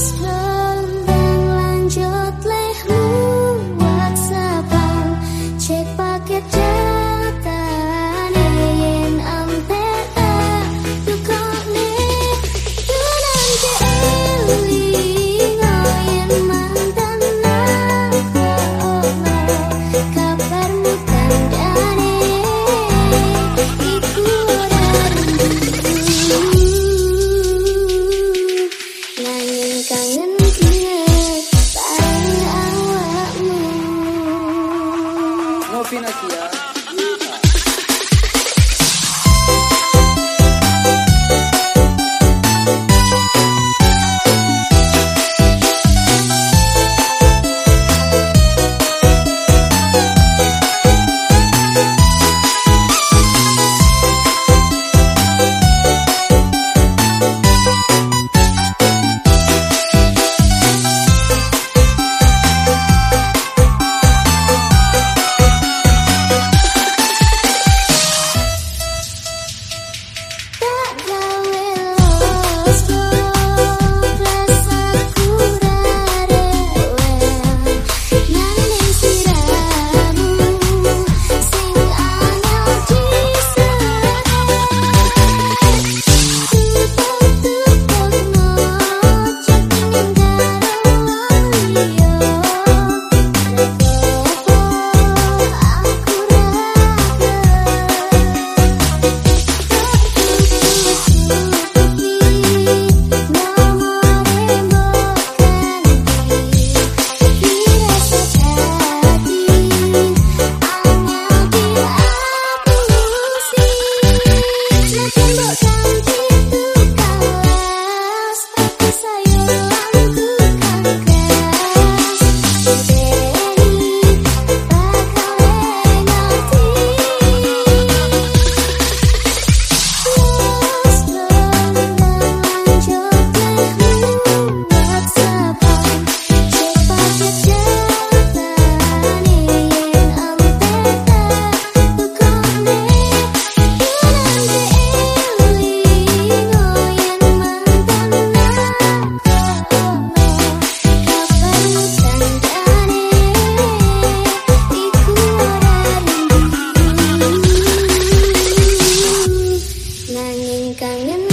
just now. fin aquí. Eh? 感染。